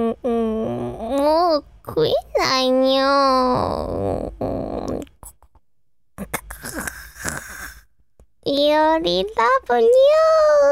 うんうんもう食えないにょ。よりラブにょー。